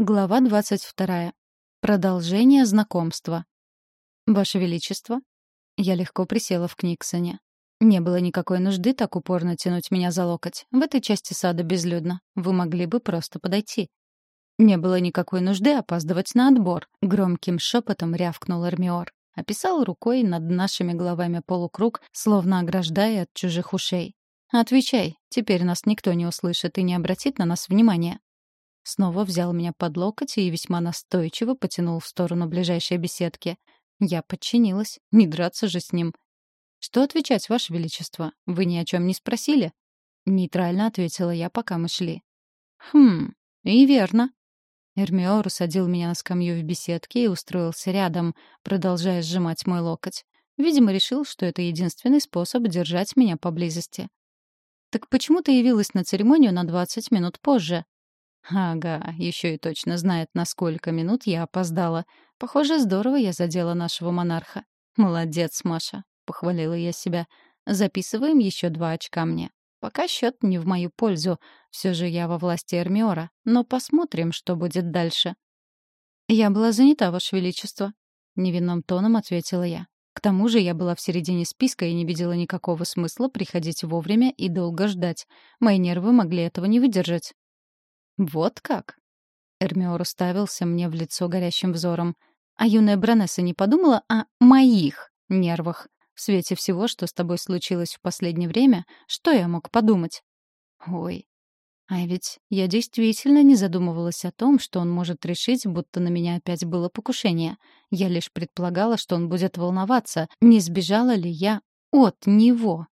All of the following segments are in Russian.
Глава 22. Продолжение знакомства. «Ваше Величество». Я легко присела в Книксоне. Не было никакой нужды так упорно тянуть меня за локоть. В этой части сада безлюдно. Вы могли бы просто подойти. Не было никакой нужды опаздывать на отбор. Громким шепотом рявкнул Эрмиор. Описал рукой над нашими головами полукруг, словно ограждая от чужих ушей. «Отвечай. Теперь нас никто не услышит и не обратит на нас внимания». Снова взял меня под локоть и весьма настойчиво потянул в сторону ближайшей беседки. Я подчинилась, не драться же с ним. «Что отвечать, Ваше Величество? Вы ни о чем не спросили?» Нейтрально ответила я, пока мы шли. «Хм, и верно». Эрмиор усадил меня на скамью в беседке и устроился рядом, продолжая сжимать мой локоть. Видимо, решил, что это единственный способ держать меня поблизости. «Так почему ты явилась на церемонию на 20 минут позже?» Ага, еще и точно знает, на сколько минут я опоздала. Похоже, здорово я задела нашего монарха. Молодец, Маша, похвалила я себя. Записываем еще два очка мне. Пока счет не в мою пользу. Все же я во власти Эрмиора. Но посмотрим, что будет дальше. Я была занята, Ваше Величество. Невинным тоном ответила я. К тому же я была в середине списка и не видела никакого смысла приходить вовремя и долго ждать. Мои нервы могли этого не выдержать. «Вот как?» Эрмиор уставился мне в лицо горящим взором. А юная Бронесса не подумала о моих нервах. В свете всего, что с тобой случилось в последнее время, что я мог подумать? Ой, а ведь я действительно не задумывалась о том, что он может решить, будто на меня опять было покушение. Я лишь предполагала, что он будет волноваться, не сбежала ли я от него.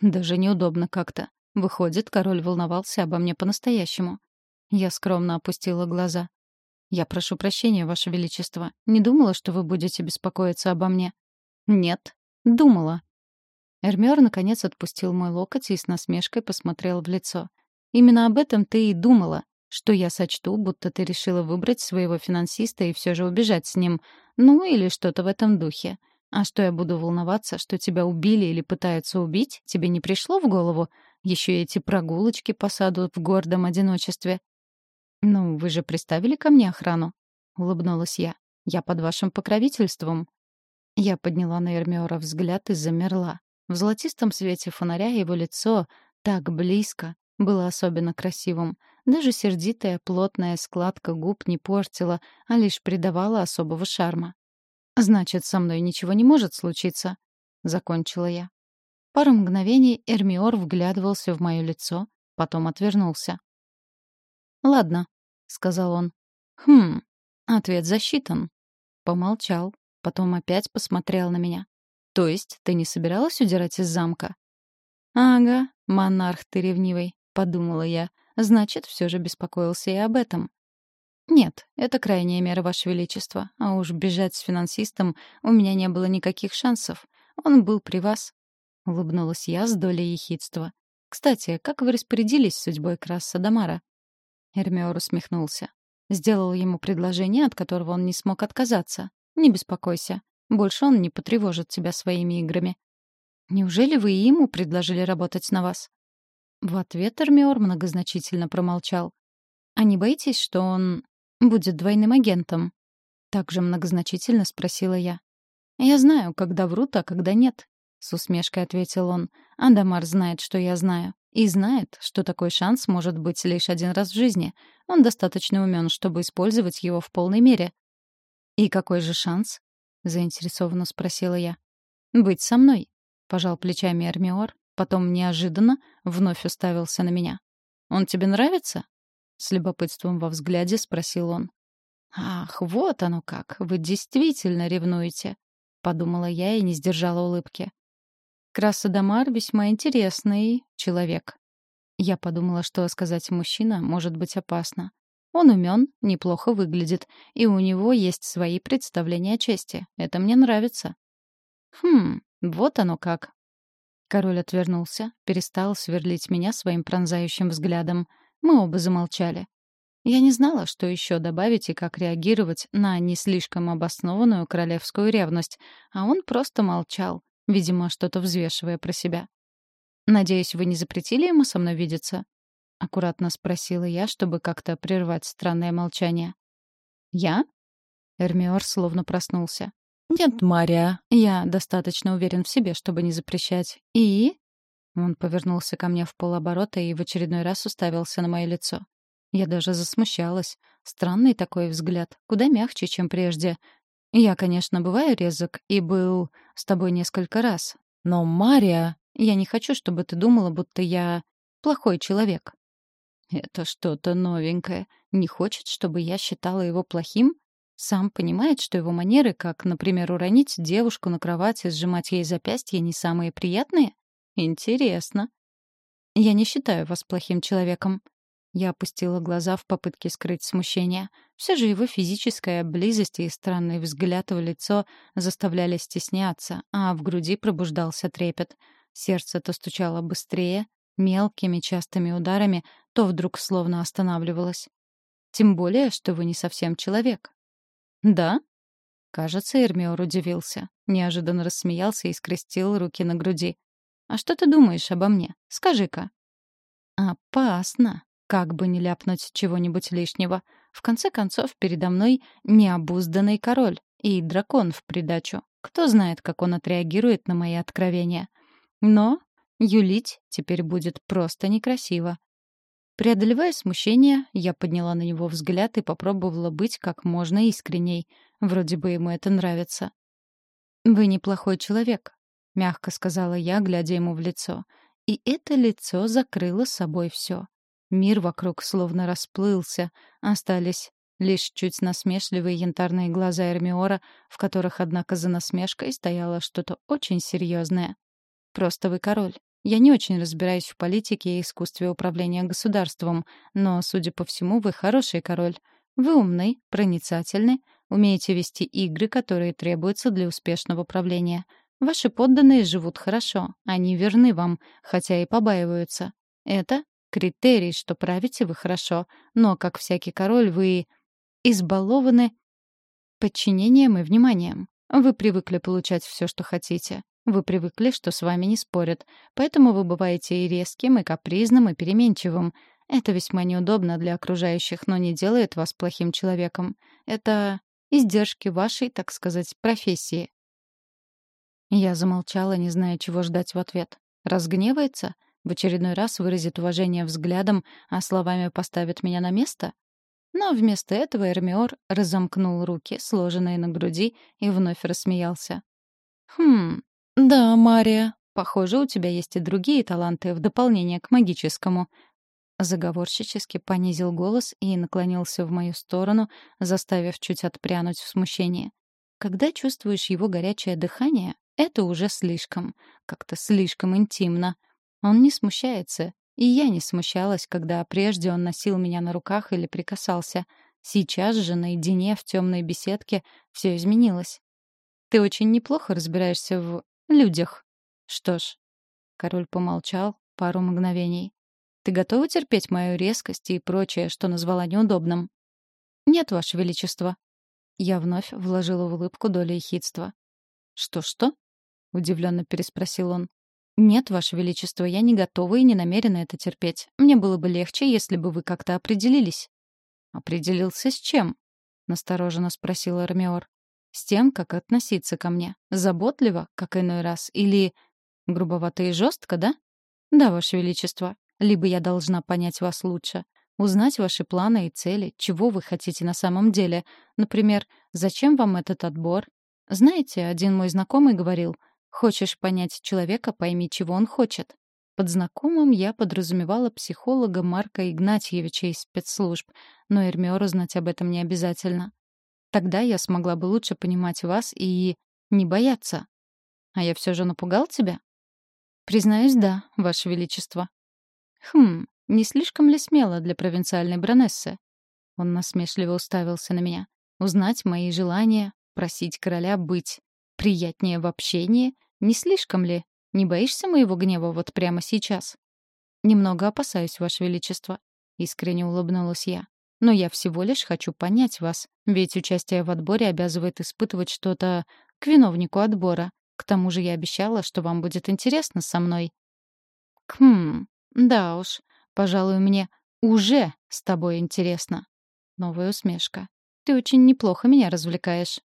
Даже неудобно как-то. Выходит, король волновался обо мне по-настоящему. Я скромно опустила глаза. «Я прошу прощения, Ваше Величество. Не думала, что вы будете беспокоиться обо мне». «Нет, думала». Эрмёр наконец отпустил мой локоть и с насмешкой посмотрел в лицо. «Именно об этом ты и думала, что я сочту, будто ты решила выбрать своего финансиста и все же убежать с ним. Ну, или что-то в этом духе. А что я буду волноваться, что тебя убили или пытаются убить, тебе не пришло в голову? Еще эти прогулочки по саду в гордом одиночестве. «Ну, вы же приставили ко мне охрану?» — улыбнулась я. «Я под вашим покровительством». Я подняла на Эрмиора взгляд и замерла. В золотистом свете фонаря его лицо, так близко, было особенно красивым. Даже сердитая плотная складка губ не портила, а лишь придавала особого шарма. «Значит, со мной ничего не может случиться», — закончила я. Пару мгновений Эрмиор вглядывался в мое лицо, потом отвернулся. «Ладно», — сказал он. «Хм, ответ засчитан». Помолчал, потом опять посмотрел на меня. «То есть ты не собиралась удирать из замка?» «Ага, монарх ты ревнивый», — подумала я. «Значит, все же беспокоился и об этом». «Нет, это крайняя мера, Ваше Величество. А уж бежать с финансистом у меня не было никаких шансов. Он был при вас». Улыбнулась я с долей ехидства. «Кстати, как вы распорядились судьбой Краса Дамара?» Эрмиор усмехнулся. Сделал ему предложение, от которого он не смог отказаться. «Не беспокойся. Больше он не потревожит тебя своими играми». «Неужели вы и ему предложили работать на вас?» В ответ Эрмиор многозначительно промолчал. «А не боитесь, что он будет двойным агентом?» Также многозначительно спросила я. «Я знаю, когда врут, а когда нет», — с усмешкой ответил он. «Адамар знает, что я знаю. И знает, что такой шанс может быть лишь один раз в жизни. Он достаточно умен, чтобы использовать его в полной мере. «И какой же шанс?» — заинтересованно спросила я. «Быть со мной», — пожал плечами Эрмиор, потом неожиданно вновь уставился на меня. «Он тебе нравится?» — с любопытством во взгляде спросил он. «Ах, вот оно как! Вы действительно ревнуете!» — подумала я и не сдержала улыбки. Красодомар весьма интересный человек. Я подумала, что сказать мужчина может быть опасно. Он умен, неплохо выглядит, и у него есть свои представления о чести. Это мне нравится. Хм, вот оно как. Король отвернулся, перестал сверлить меня своим пронзающим взглядом. Мы оба замолчали. Я не знала, что еще добавить и как реагировать на не слишком обоснованную королевскую ревность, а он просто молчал, видимо, что-то взвешивая про себя. «Надеюсь, вы не запретили ему со мной видеться?» — аккуратно спросила я, чтобы как-то прервать странное молчание. Я? Эрмиор словно проснулся. «Нет, Мария, я достаточно уверен в себе, чтобы не запрещать. И...» Он повернулся ко мне в полоборота и в очередной раз уставился на мое лицо. Я даже засмущалась. Странный такой взгляд, куда мягче, чем прежде. Я, конечно, бываю резок и был с тобой несколько раз. Но, Мария, я не хочу, чтобы ты думала, будто я плохой человек. Это что-то новенькое. Не хочет, чтобы я считала его плохим? Сам понимает, что его манеры, как, например, уронить девушку на кровати и сжимать ей запястье, не самые приятные? Интересно. Я не считаю вас плохим человеком. Я опустила глаза в попытке скрыть смущение. Все же его физическая близость и странный взгляд в лицо заставляли стесняться, а в груди пробуждался трепет. Сердце то стучало быстрее, мелкими частыми ударами, то вдруг словно останавливалось. Тем более, что вы не совсем человек. Да? Кажется, Эрмиор удивился. Неожиданно рассмеялся и скрестил руки на груди. А что ты думаешь обо мне? Скажи-ка. Опасно. Как бы не ляпнуть чего-нибудь лишнего. В конце концов, передо мной необузданный король и дракон в придачу. Кто знает, как он отреагирует на мои откровения. Но юлить теперь будет просто некрасиво. Преодолевая смущение, я подняла на него взгляд и попробовала быть как можно искренней. Вроде бы ему это нравится. «Вы неплохой человек», — мягко сказала я, глядя ему в лицо. И это лицо закрыло собой все. Мир вокруг словно расплылся, остались лишь чуть насмешливые янтарные глаза Эрмиора, в которых, однако, за насмешкой стояло что-то очень серьезное. «Просто вы король. Я не очень разбираюсь в политике и искусстве управления государством, но, судя по всему, вы хороший король. Вы умный, проницательный, умеете вести игры, которые требуются для успешного правления. Ваши подданные живут хорошо, они верны вам, хотя и побаиваются. Это критерий, что правите вы хорошо, но, как всякий король, вы избалованы подчинением и вниманием. Вы привыкли получать все, что хотите. Вы привыкли, что с вами не спорят. Поэтому вы бываете и резким, и капризным, и переменчивым. Это весьма неудобно для окружающих, но не делает вас плохим человеком. Это издержки вашей, так сказать, профессии. Я замолчала, не зная, чего ждать в ответ. Разгневается? В очередной раз выразит уважение взглядом, а словами поставит меня на место? Но вместо этого Эрмиор разомкнул руки, сложенные на груди, и вновь рассмеялся. «Хм, да, Мария, похоже, у тебя есть и другие таланты в дополнение к магическому». Заговорщически понизил голос и наклонился в мою сторону, заставив чуть отпрянуть в смущении. Когда чувствуешь его горячее дыхание, это уже слишком, как-то слишком интимно. Он не смущается, и я не смущалась, когда прежде он носил меня на руках или прикасался. Сейчас же наедине в темной беседке все изменилось. Ты очень неплохо разбираешься в людях. Что ж, король помолчал пару мгновений. Ты готова терпеть мою резкость и прочее, что назвала неудобным? Нет, ваше величество. Я вновь вложила в улыбку долю ехидства. Что-что? удивленно переспросил он. «Нет, Ваше Величество, я не готова и не намерена это терпеть. Мне было бы легче, если бы вы как-то определились». «Определился с чем?» — настороженно спросил Эрмиор. «С тем, как относиться ко мне. Заботливо, как иной раз, или грубовато и жестко, да?» «Да, Ваше Величество. Либо я должна понять вас лучше, узнать ваши планы и цели, чего вы хотите на самом деле. Например, зачем вам этот отбор? Знаете, один мой знакомый говорил, Хочешь понять человека, пойми, чего он хочет. Под знакомым я подразумевала психолога Марка Игнатьевича из спецслужб, но Эрмиору знать об этом не обязательно. Тогда я смогла бы лучше понимать вас и не бояться. А я все же напугал тебя? Признаюсь, да, Ваше Величество. Хм, не слишком ли смело для провинциальной баронессы? Он насмешливо уставился на меня. Узнать мои желания, просить короля быть приятнее в общении — не слишком ли? Не боишься моего гнева вот прямо сейчас? Немного опасаюсь, Ваше Величество. Искренне улыбнулась я. Но я всего лишь хочу понять вас, ведь участие в отборе обязывает испытывать что-то к виновнику отбора. К тому же я обещала, что вам будет интересно со мной. Хм, да уж, пожалуй, мне уже с тобой интересно. Новая усмешка. Ты очень неплохо меня развлекаешь».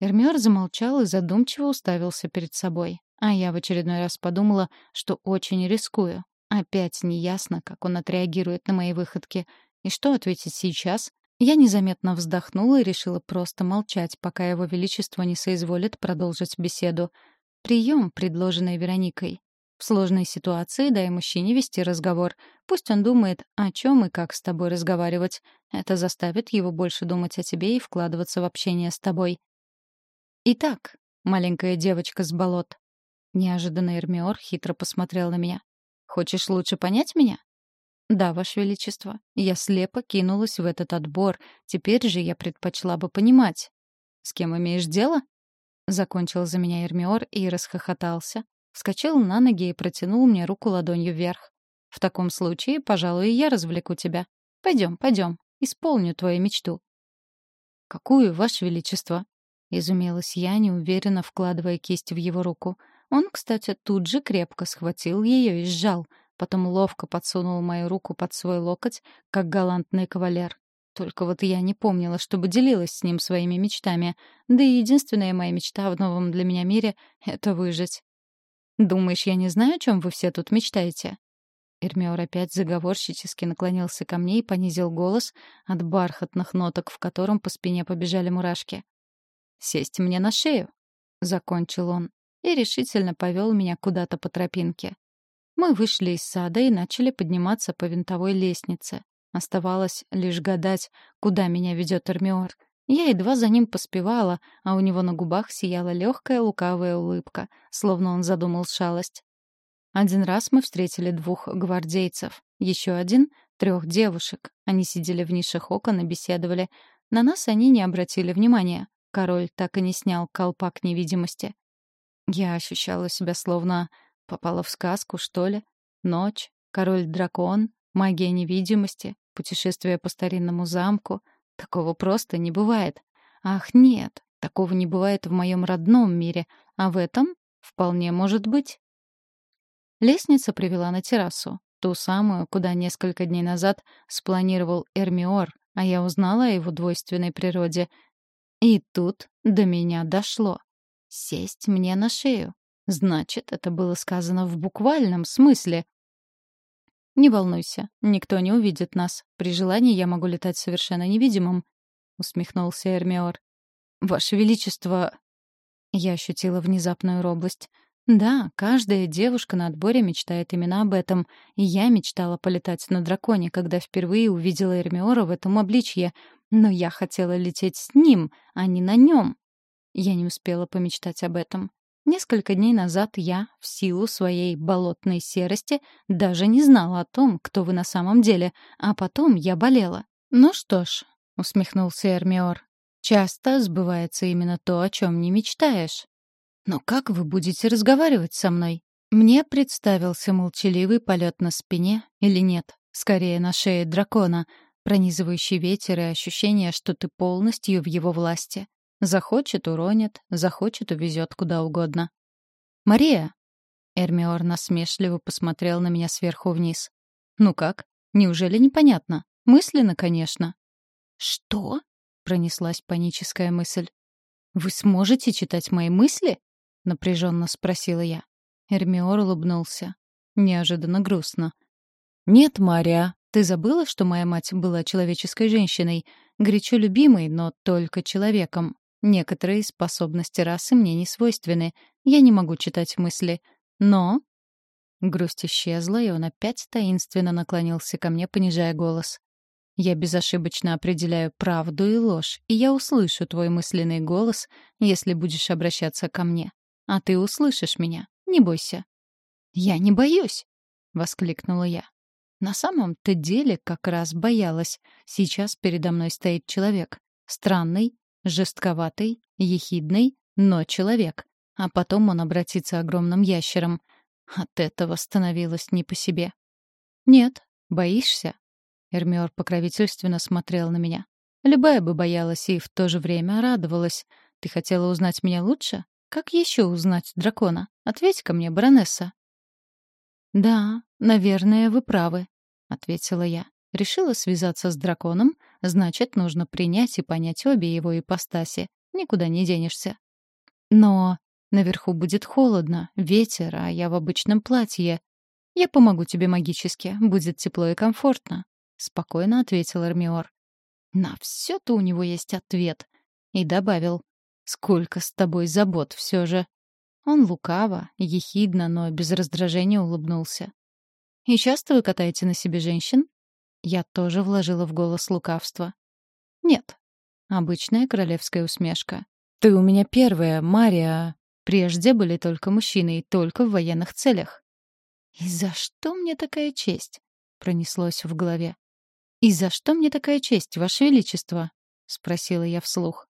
Эрмиор замолчал и задумчиво уставился перед собой. А я в очередной раз подумала, что очень рискую. Опять неясно, как он отреагирует на мои выходки. И что ответить сейчас? Я незаметно вздохнула и решила просто молчать, пока его величество не соизволит продолжить беседу. Прием, предложенный Вероникой. В сложной ситуации дай мужчине вести разговор. Пусть он думает, о чем и как с тобой разговаривать. Это заставит его больше думать о тебе и вкладываться в общение с тобой. Итак, маленькая девочка с болот. Неожиданно Эрмиор хитро посмотрел на меня. Хочешь лучше понять меня? Да, Ваше Величество. Я слепо кинулась в этот отбор. Теперь же я предпочла бы понимать. С кем имеешь дело? Закончил за меня Эрмиор и расхохотался, вскочил на ноги и протянул мне руку ладонью вверх. «В таком случае, пожалуй, я развлеку тебя. Пойдем, пойдем, исполню твою мечту». «Какую, Ваше Величество?» — изумилась я, неуверенно вкладывая кисть в его руку. Он, кстати, тут же крепко схватил ее и сжал, потом ловко подсунул мою руку под свой локоть, как галантный кавалер. Только вот я не помнила, чтобы делилась с ним своими мечтами. Да и единственная моя мечта в новом для меня мире — это выжить. «Думаешь, я не знаю, о чем вы все тут мечтаете?» Эрмиор опять заговорщически наклонился ко мне и понизил голос от бархатных ноток, в котором по спине побежали мурашки. «Сесть мне на шею», — закончил он, и решительно повел меня куда-то по тропинке. Мы вышли из сада и начали подниматься по винтовой лестнице. Оставалось лишь гадать, куда меня ведет Эрмиор — я едва за ним поспевала, а у него на губах сияла легкая лукавая улыбка, словно он задумал шалость. Один раз мы встретили двух гвардейцев, еще один — трех девушек. Они сидели в нишах окон и беседовали. На нас они не обратили внимания. Король так и не снял колпак невидимости. Я ощущала себя словно попала в сказку, что ли. Ночь, король-дракон, магия невидимости, путешествие по старинному замку — Такого просто не бывает. Ах, нет, такого не бывает в моем родном мире, а в этом вполне может быть. Лестница привела на террасу, ту самую, куда несколько дней назад спланировал Эрмиор, а я узнала о его двойственной природе. И тут до меня дошло. Сесть мне на шею. Значит, это было сказано в буквальном смысле. «Не волнуйся, никто не увидит нас. При желании я могу летать совершенно невидимым», — усмехнулся Эрмиор. «Ваше Величество...» Я ощутила внезапную робость. Да, каждая девушка на отборе мечтает именно об этом, и я мечтала полетать на драконе, когда впервые увидела Эрмиора в этом обличье, но я хотела лететь с ним, а не на нем. Я не успела помечтать об этом. Несколько дней назад я, в силу своей болотной серости, даже не знала о том, кто вы на самом деле, а потом я болела. «Ну что ж», — усмехнулся Эрмиор, — «часто сбывается именно то, о чем не мечтаешь. Но как вы будете разговаривать со мной? Мне представился молчаливый полет на спине или нет, скорее на шее дракона, пронизывающий ветер и ощущение, что ты полностью в его власти. Захочет — уронит, захочет — увезет куда угодно. «Мария!» Эрмиор насмешливо посмотрел на меня сверху вниз. «Ну как? Неужели непонятно? Мысленно, конечно». «Что?» — пронеслась паническая мысль. «Вы сможете читать мои мысли?» — напряженно спросила я. Эрмиор улыбнулся. Неожиданно грустно. «Нет, Мария, ты забыла, что моя мать была человеческой женщиной, горячо любимой, но только человеком. Некоторые способности расы мне не свойственны. Я не могу читать мысли. Но... Грусть исчезла, и он опять таинственно наклонился ко мне, понижая голос. Я безошибочно определяю правду и ложь, и я услышу твой мысленный голос, если будешь обращаться ко мне. А ты услышишь меня, не бойся. «Я не боюсь!» — воскликнула я. На самом-то деле как раз боялась. Сейчас передо мной стоит человек. Странный, Жестковатый, ехидный, но человек. А потом он обратится огромным ящером. От этого становилось не по себе. «Нет, боишься?» Эрмиор покровительственно смотрел на меня. «Любая бы боялась и в то же время радовалась. Ты хотела узнать меня лучше? Как еще узнать дракона? ответь ко мне, баронесса». «Да, наверное, вы правы», — ответила я. Решила связаться с драконом, значит, нужно принять и понять обе его ипостаси. Никуда не денешься. Но наверху будет холодно, ветер, а я в обычном платье. Я помогу тебе магически, будет тепло и комфортно, — спокойно ответил Эрмиор. На все-то у него есть ответ. И добавил, сколько с тобой забот все же. Он лукаво, ехидно, но без раздражения улыбнулся. «И часто вы катаете на себе женщин?» Я тоже вложила в голос лукавство. «Нет». Обычная королевская усмешка. «Ты у меня первая, Мария. Прежде были только мужчины и только в военных целях». «И за что мне такая честь?» — пронеслось в голове. «И за что мне такая честь, Ваше Величество?» — спросила я вслух.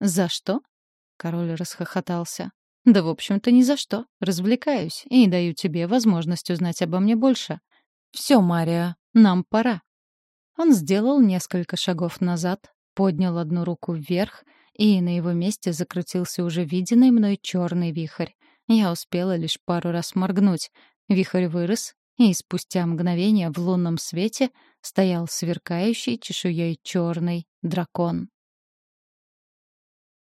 «За что?» — король расхохотался. «Да, в общем-то, ни за что. Развлекаюсь и даю тебе возможность узнать обо мне больше. Все, Мария, нам пора». Он сделал несколько шагов назад, поднял одну руку вверх, и на его месте закрутился уже виденный мной черный вихрь. Я успела лишь пару раз моргнуть. Вихрь вырос, и спустя мгновение в лунном свете стоял сверкающий чешуей черный дракон.